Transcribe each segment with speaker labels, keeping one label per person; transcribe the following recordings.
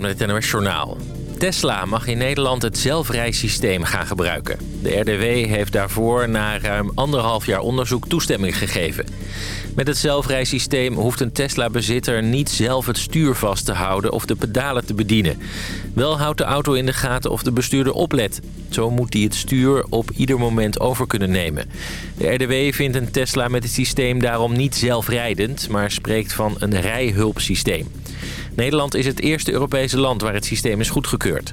Speaker 1: Met het NOS Journaal. Tesla mag in Nederland het zelfrijsysteem gaan gebruiken. De RDW heeft daarvoor na ruim anderhalf jaar onderzoek toestemming gegeven. Met het zelfrijsysteem hoeft een Tesla-bezitter niet zelf het stuur vast te houden of de pedalen te bedienen. Wel houdt de auto in de gaten of de bestuurder oplet. Zo moet hij het stuur op ieder moment over kunnen nemen. De RDW vindt een Tesla met het systeem daarom niet zelfrijdend, maar spreekt van een rijhulpsysteem. Nederland is het eerste Europese land waar het systeem is goedgekeurd.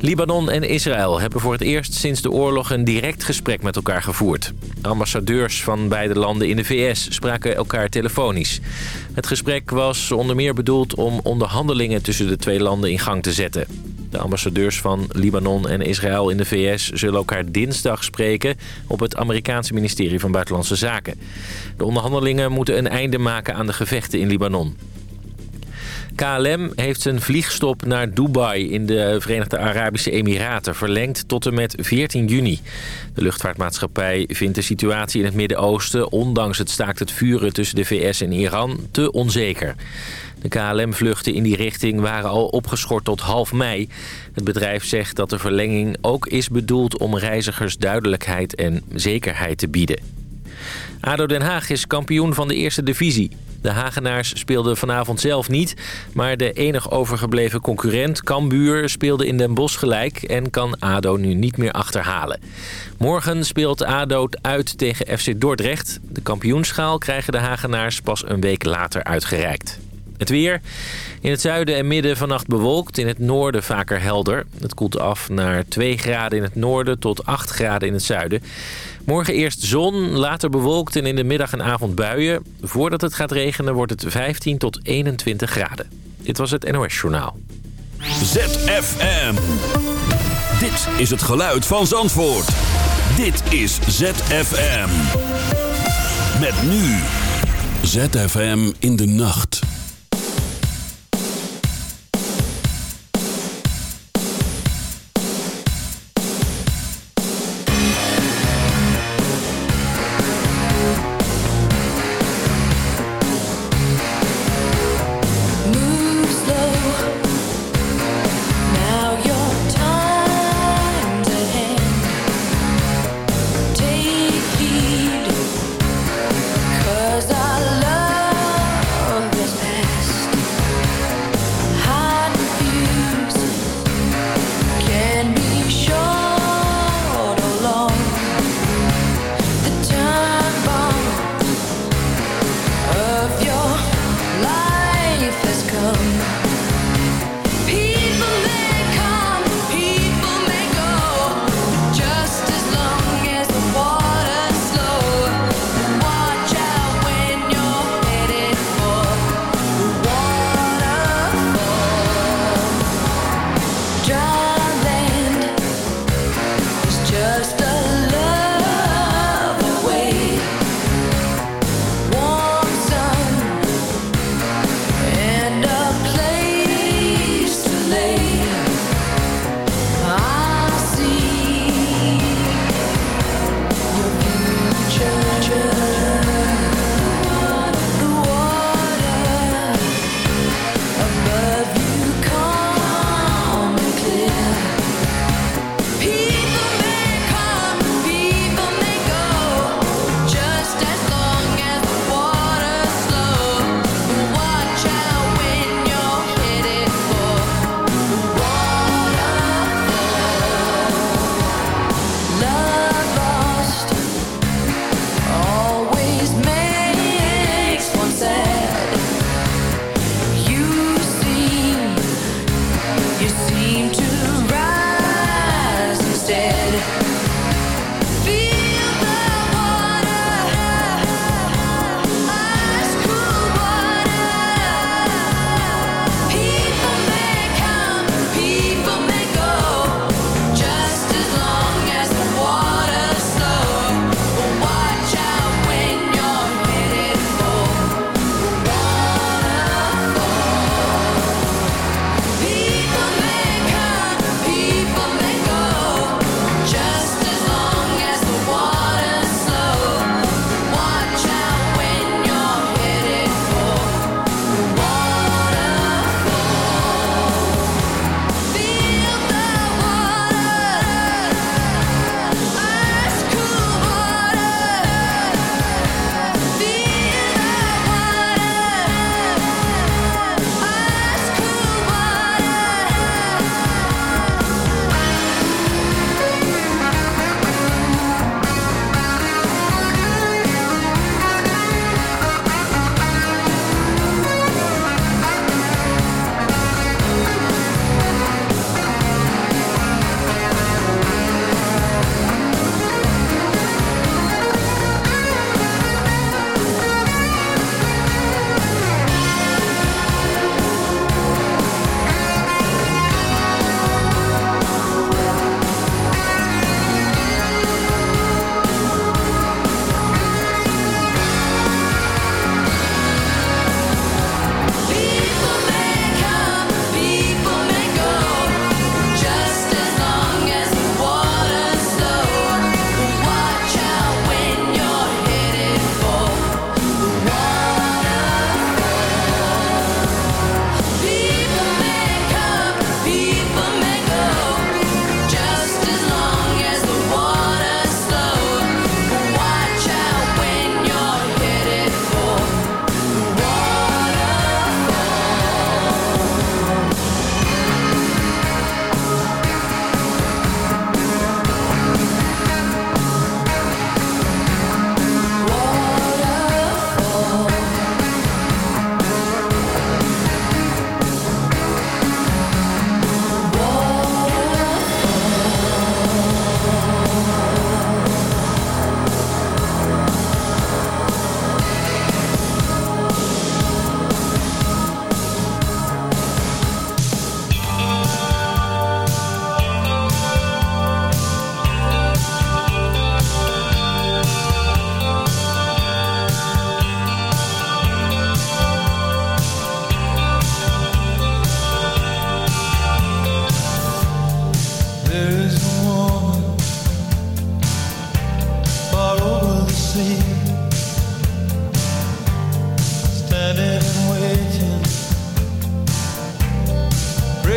Speaker 1: Libanon en Israël hebben voor het eerst sinds de oorlog een direct gesprek met elkaar gevoerd. Ambassadeurs van beide landen in de VS spraken elkaar telefonisch. Het gesprek was onder meer bedoeld om onderhandelingen tussen de twee landen in gang te zetten. De ambassadeurs van Libanon en Israël in de VS zullen elkaar dinsdag spreken op het Amerikaanse ministerie van Buitenlandse Zaken. De onderhandelingen moeten een einde maken aan de gevechten in Libanon. KLM heeft zijn vliegstop naar Dubai in de Verenigde Arabische Emiraten verlengd tot en met 14 juni. De luchtvaartmaatschappij vindt de situatie in het Midden-Oosten, ondanks het staakt het vuren tussen de VS en Iran, te onzeker. De KLM-vluchten in die richting waren al opgeschort tot half mei. Het bedrijf zegt dat de verlenging ook is bedoeld om reizigers duidelijkheid en zekerheid te bieden. ADO Den Haag is kampioen van de eerste divisie. De Hagenaars speelden vanavond zelf niet, maar de enig overgebleven concurrent, Cambuur, speelde in Den Bosch gelijk en kan ADO nu niet meer achterhalen. Morgen speelt ADO uit tegen FC Dordrecht. De kampioenschaal krijgen de Hagenaars pas een week later uitgereikt. Het weer. In het zuiden en midden vannacht bewolkt. In het noorden vaker helder. Het koelt af naar 2 graden in het noorden tot 8 graden in het zuiden. Morgen eerst zon, later bewolkt en in de middag en avond buien. Voordat het gaat regenen wordt het 15 tot 21 graden. Dit was het NOS Journaal.
Speaker 2: ZFM. Dit is het geluid van Zandvoort. Dit is ZFM. Met nu. ZFM in de nacht.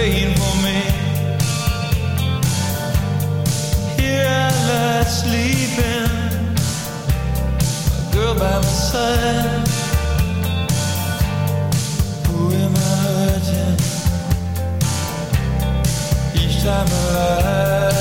Speaker 3: praying for me. Here I lie sleeping, a girl by my side. Who am I hurting? Each time I.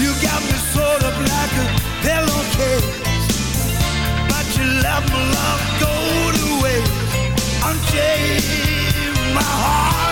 Speaker 4: You got me like a
Speaker 5: pillowcase, but you let my love go
Speaker 6: to waste. My heart.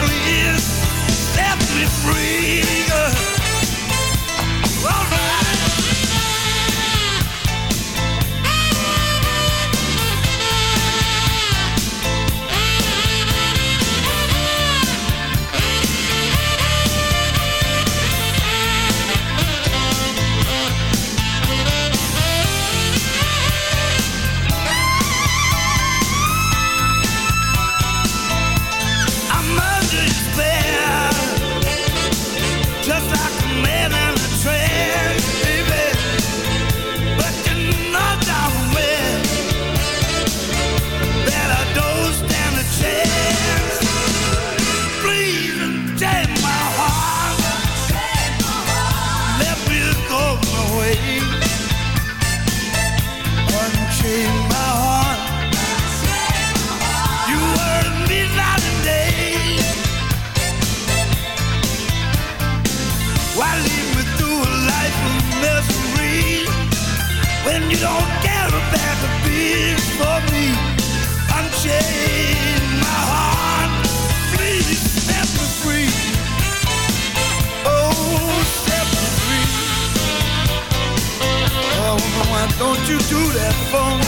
Speaker 6: please let me
Speaker 7: free. you do
Speaker 6: that for me?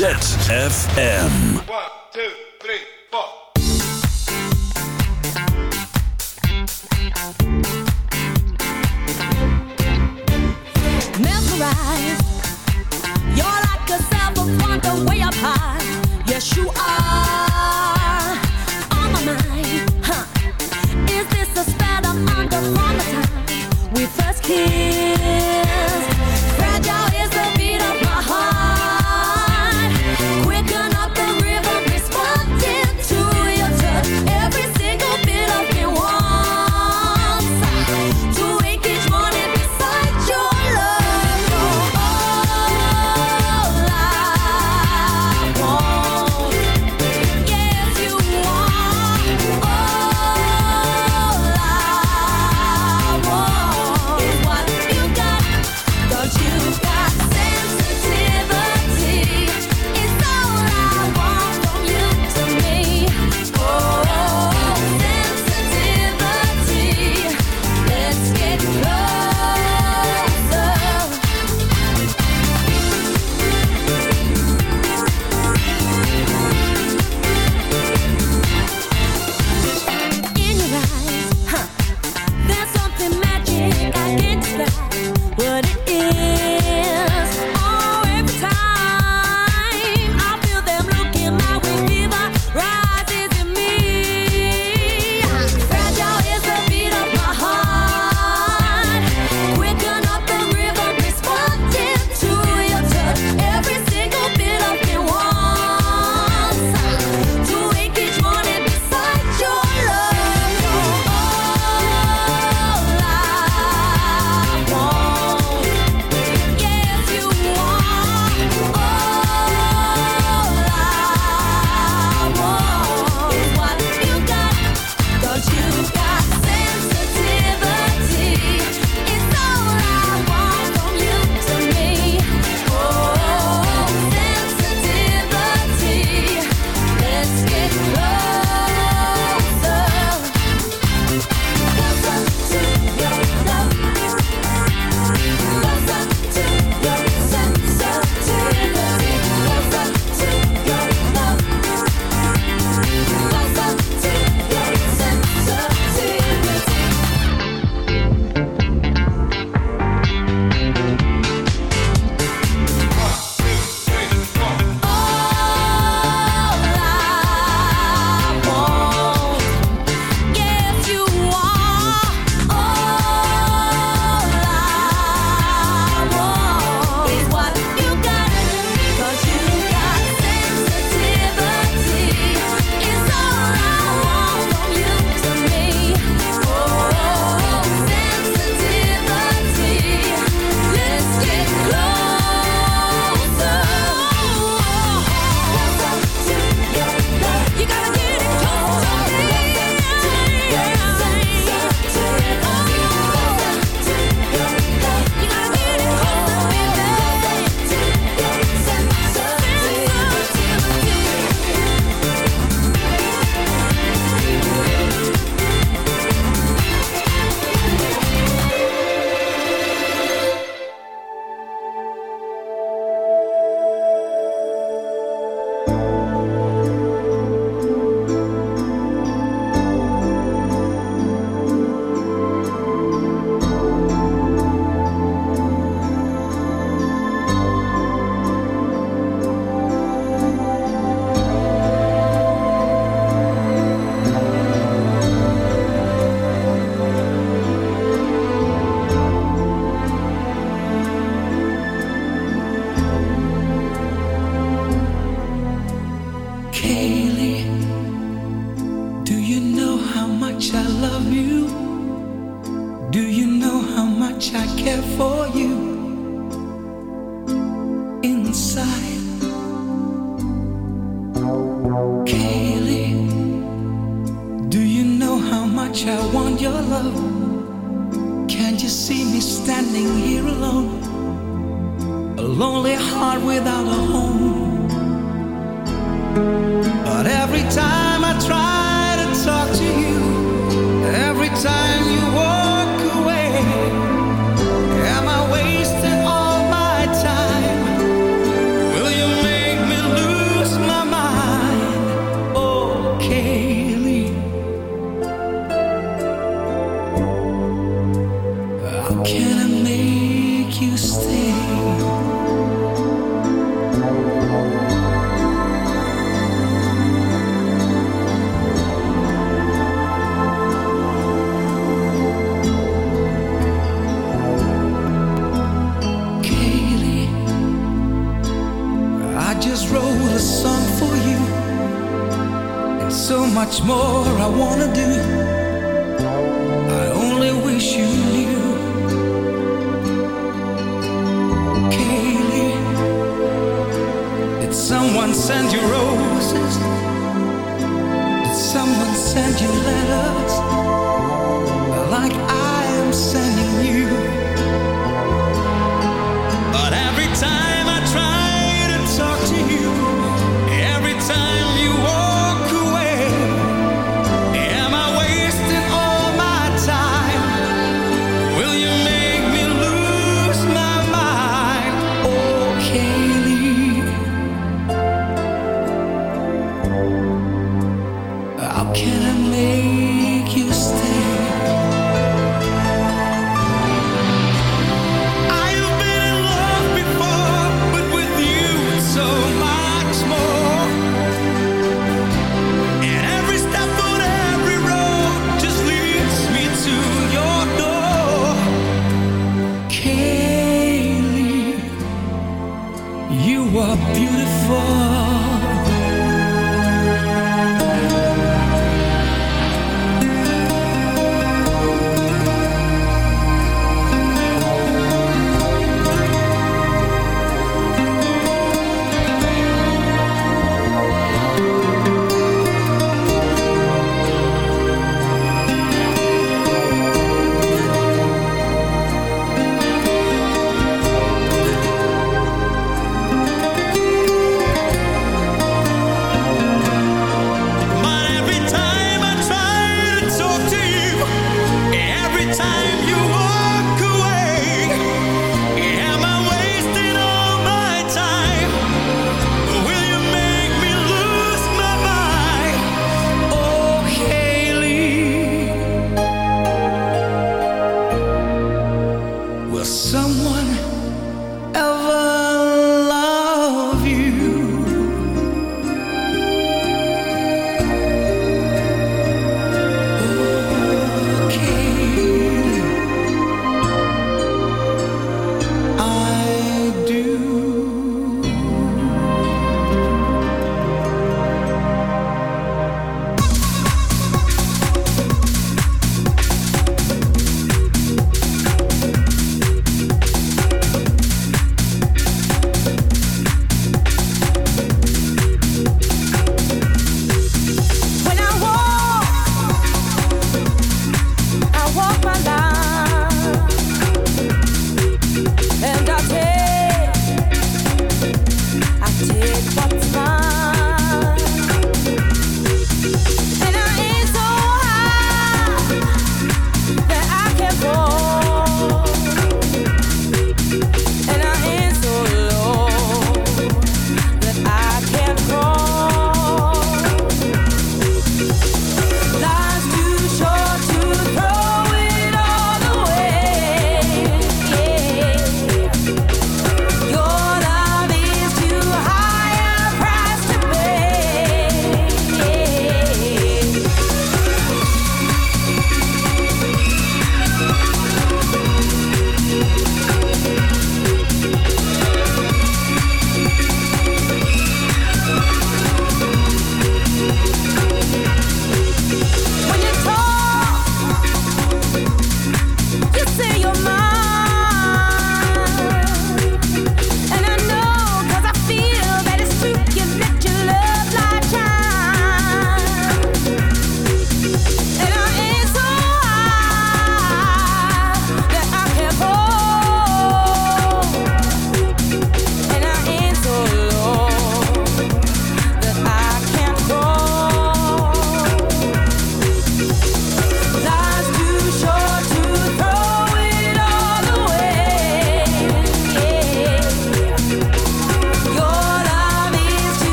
Speaker 8: ZFM.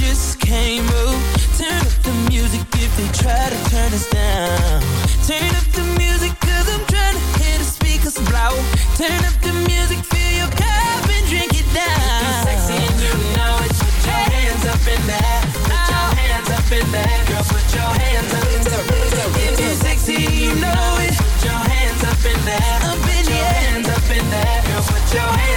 Speaker 9: just
Speaker 8: can't. Turn up the music if they try to turn us down. Turn up the I'm the speakers. Turn up the music, fill your cup and drink it down. You're sexy you know it. Put your hands up in hands up in. Girl, put your hands up in. If you're sexy, you know it. Put your hands up in. Up in put your hands up in there. Girl, put your hands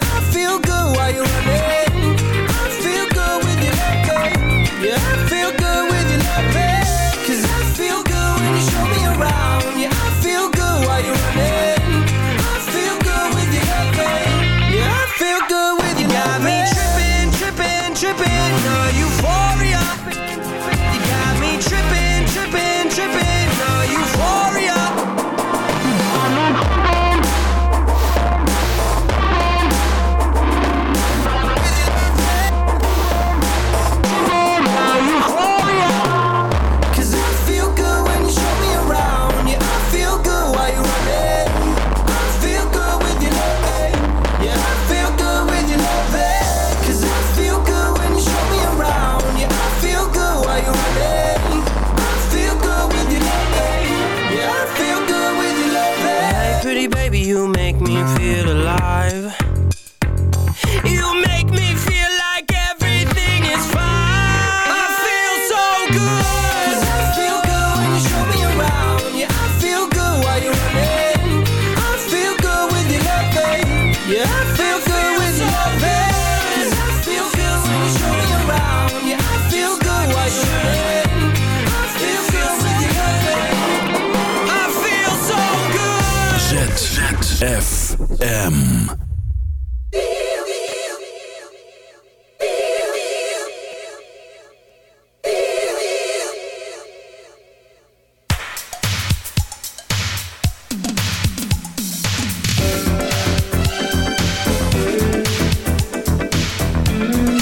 Speaker 8: I feel good while you're running. you.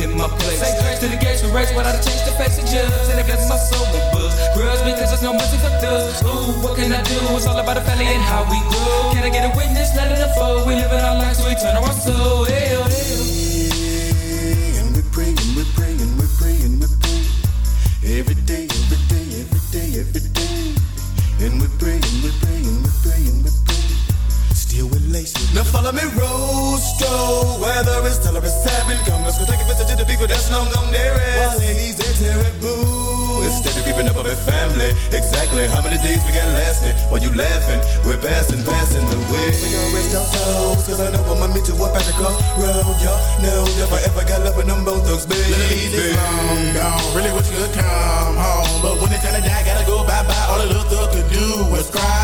Speaker 8: In my place. Say grace to the gates we race without a change to face the judge. And it blesses my soul with books. Grudge because there's no mercy for thugs. Ooh, what can I do? It's all about the family and how we grow. Can I get a witness? Let it unfold. We living our lives, we turn our soul. Hey, oh, hey.
Speaker 5: Every day, every day, every day, every day. And we're Follow me, Rostro. Weather is tell her it's having. Come, let's go take a visit to the people that's long gone there. While ladies, they're terrible. Instead of keeping up with family. Exactly how many days we got lasting? While you laughing, we're passing, passing the way. We gon' rest our souls, cause I know I'ma meet you up at the crossroad. Y'all know if I ever got love with them both thugs, baby.
Speaker 10: Ladies long gone, really wish you could come home. But when it's time to die, gotta go bye-bye. All the little thug could do was cry.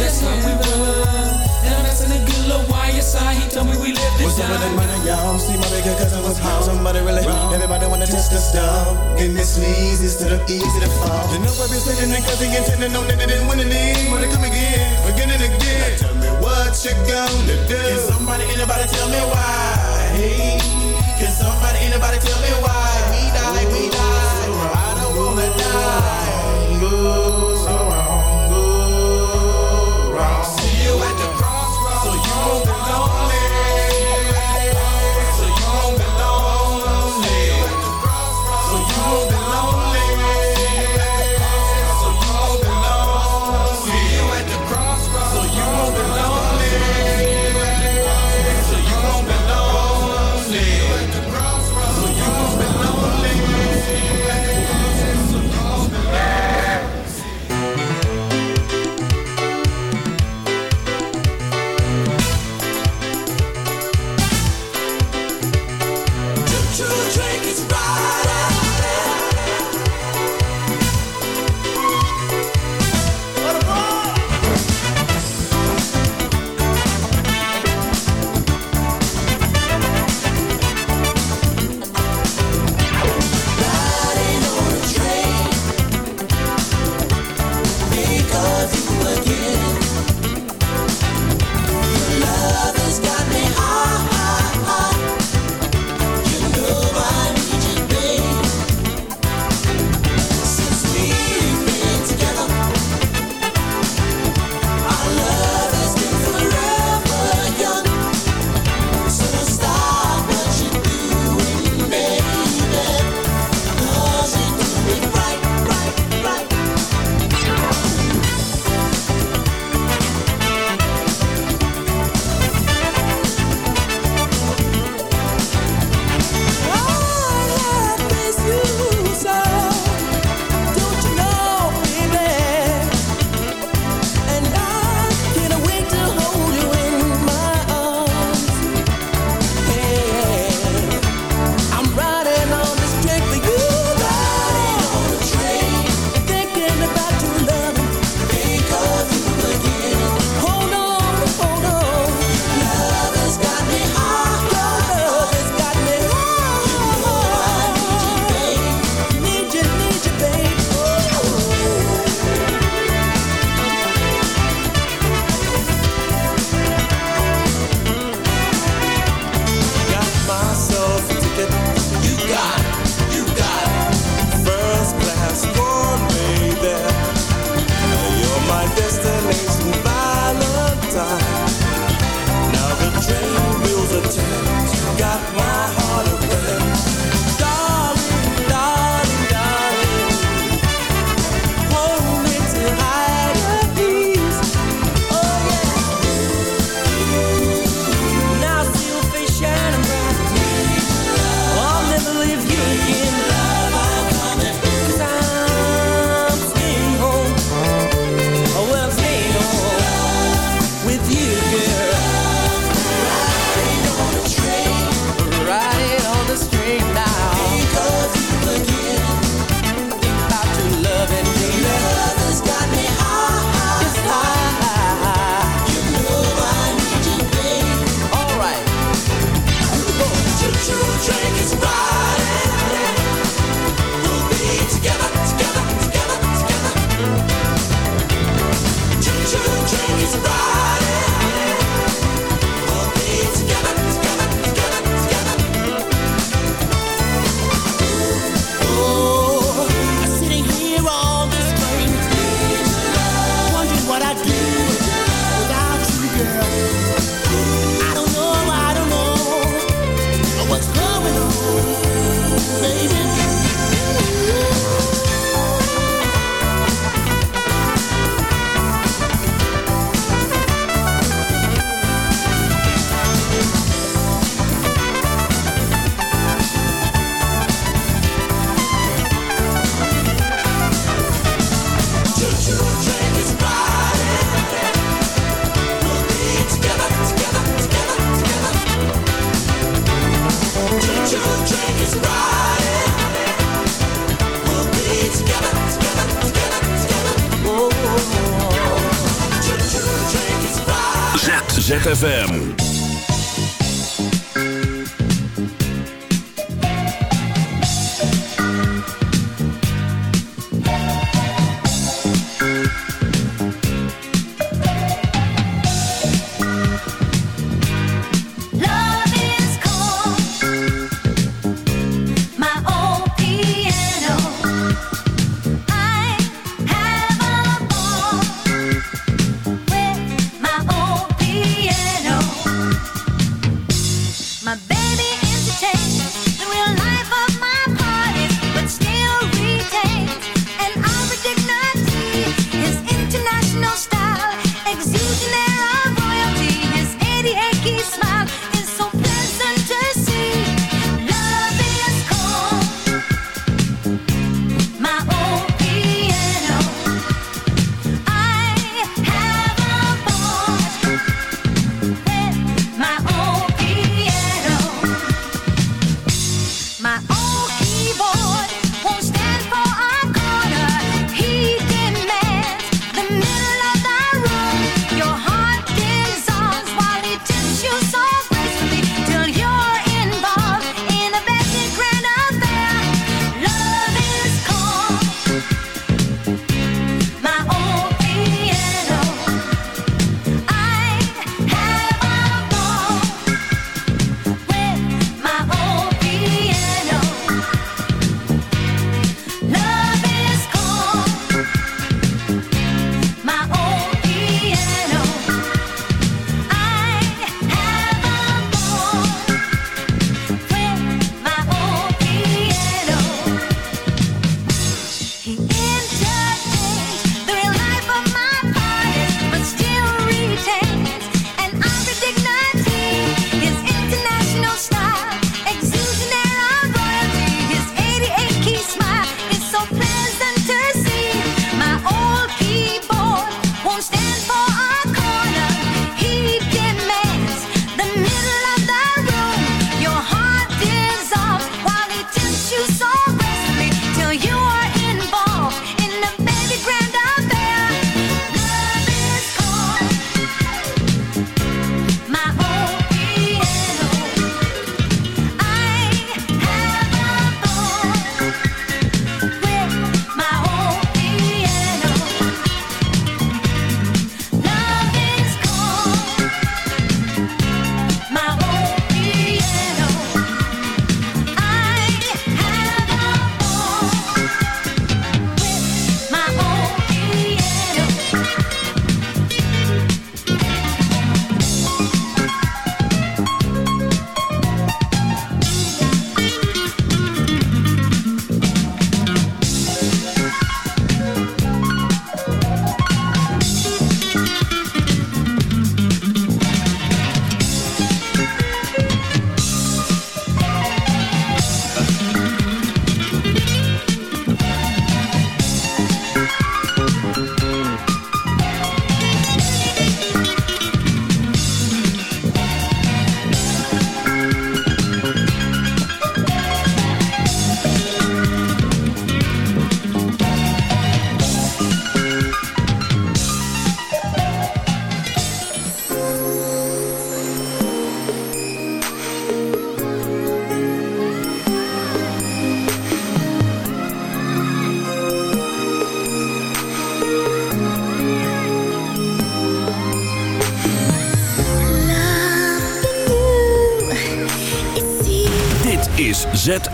Speaker 8: Us how we run. And I'm asking a good little YSI. He told me we live this
Speaker 5: What's up with money, y'all? See my bigger cousin was home. Somebody really, everybody wanna test the stuff. And this leads instead of easy to fall. You know I've been sitting and cause he intended on that it didn't win any. Wanna come again, again and again. Now tell me what you gonna do.
Speaker 10: Can somebody, anybody tell me why? Hey, can somebody, anybody tell me why? We die, we die. I don't wanna die. Go so wrong, wrong.